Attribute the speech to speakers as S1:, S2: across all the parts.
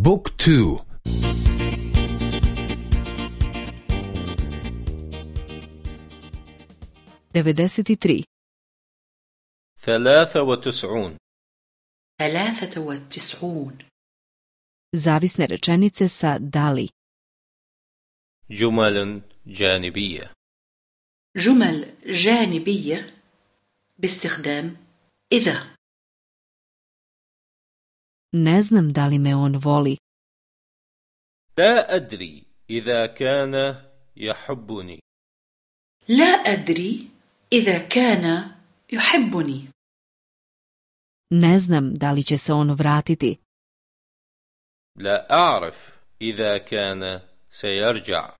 S1: بوك تو.
S2: devedeset tri
S3: ثلاثة وتسعون.
S4: ثلاثة وتسعون.
S2: Zavisne rečenice sa dali.
S3: جمل جانبية.
S4: جمل جانبية باستخدام إذا.
S2: Ne znam da li me on voli.
S3: لا أدري إذا كان يحبني.
S4: لا أدري إذا كان يحبني.
S2: Ne znam da li će se on vratiti.
S3: لا أعرف إذا كان سيرجع.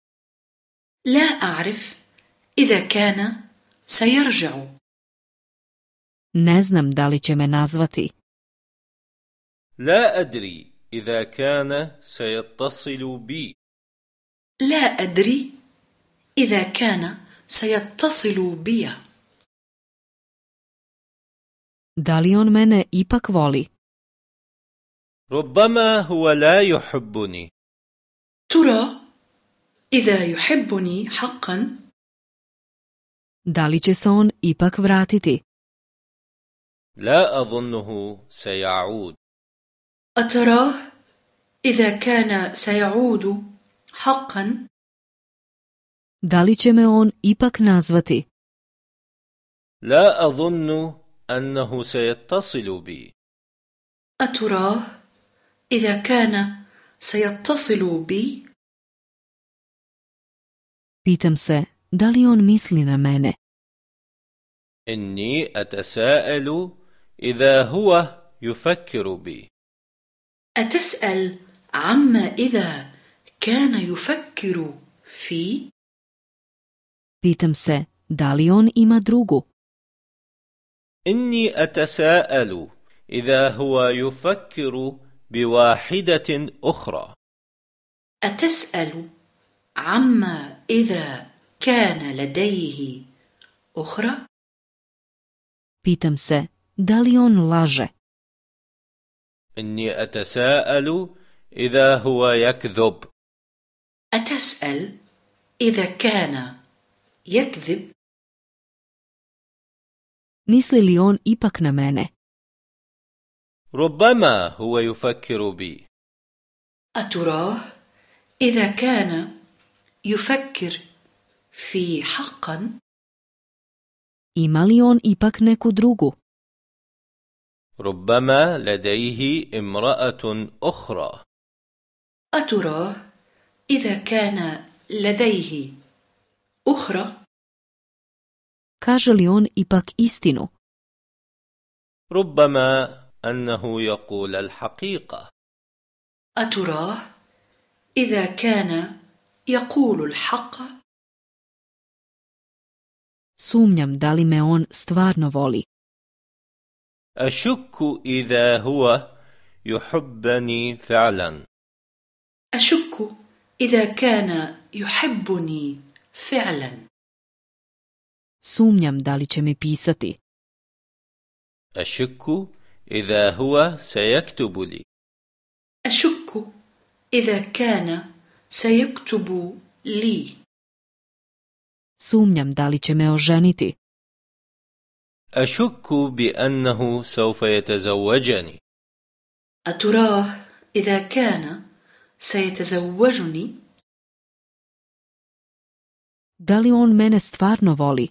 S4: لا أعرف إذا كان سيرجع.
S2: Ne znam da li će me nazvati.
S3: لا أدري إذا كان سيتصل بي.
S4: لا أدري إذا كان سيتصل بي.
S2: Da li on mene ipak voli?
S3: ربما هو لا يحبني.
S4: ترى إذا يحبني حقا؟
S2: Da li će se on ipak vratiti?
S3: لا أظنه سيعود.
S4: أتراه إذا كان سيعود حقا؟
S2: Da li će me on ipak nazvati?
S3: لا أظن أنه سيتصل بي.
S4: أتراه إذا كان سيتصل بي؟
S2: Pitam se da li on misli na mene?
S3: إني أتساءل إذا هو يفكر بي.
S4: أتسأل عما إذا كان يفكر في؟
S2: Pitam se da li on ima drugu?
S3: إني أتساءل إذا هو يفكر بواحدة أخرى.
S4: أتسأل عما إذا كان لديه أخرى؟
S2: Pitam se da li on laže?
S3: إني أتساءل إذا هو يكذب.
S4: أتسأل إذا كان يكذب؟
S2: Misli li on ipak na mene?
S3: ربما هو يفكر بي.
S4: أتراه إذا كان يفكر في حقا؟
S2: Ima li on ipak neku drugu?
S3: ربما لديه امرأة أخرى.
S4: أتراه إذا كان لديه أخرى؟
S2: Kaže li on ipak istinu?
S3: ربما أنه يقول الحقيقة.
S4: أتراه إذا كان يقول الحق؟
S2: Sumnjam da li me on stvarno voli.
S3: أشك إذا هو يحبني فعلا.
S4: أشك إذا كان يحبني فعلا.
S2: Sumnjam da li će mi pisati.
S3: أشك إذا هو سيكتب لي.
S4: أشك إذا كان سيكتب لي.
S2: Sumnjam da li će me oženiti.
S3: أشك بأنه سوف يتزوجني.
S4: أتراه إذا كان سيتزوجني؟
S2: Da li on mene stvarno voli?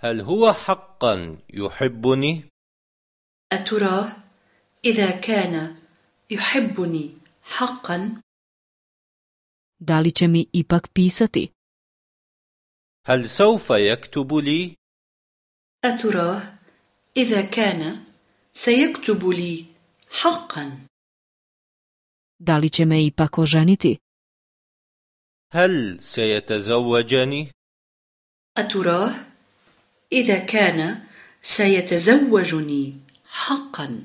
S3: هل هو حقا يحبني؟
S4: أتراه إذا كان يحبني حقا؟
S2: Da li će mi ipak pisati?
S3: هل سوف يكتب لي؟
S4: أتراه؟ إذا كان سيكتب لي حقا.
S2: Da li će me ipak oženiti?
S3: هل سيتزوجني؟
S4: أتراه؟ إذا كان سيتزوجني حقا.